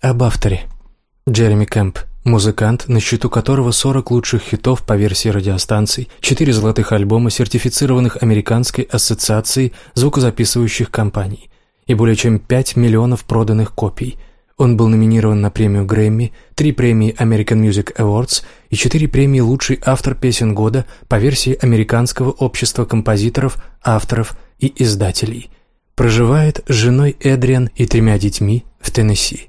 Об авторе. Джереми Кэмп, музыкант, на счету которого 40 лучших хитов по версии радиостанций, 4 золотых альбома, сертифицированных Американской ассоциацией звукозаписывающих компаний и более чем 5 миллионов проданных копий. Он был номинирован на премию Грэмми, 3 премии American Music Awards и 4 премии «Лучший автор песен года» по версии Американского общества композиторов, авторов и издателей. Проживает с женой Эдриан и тремя детьми в Теннесси.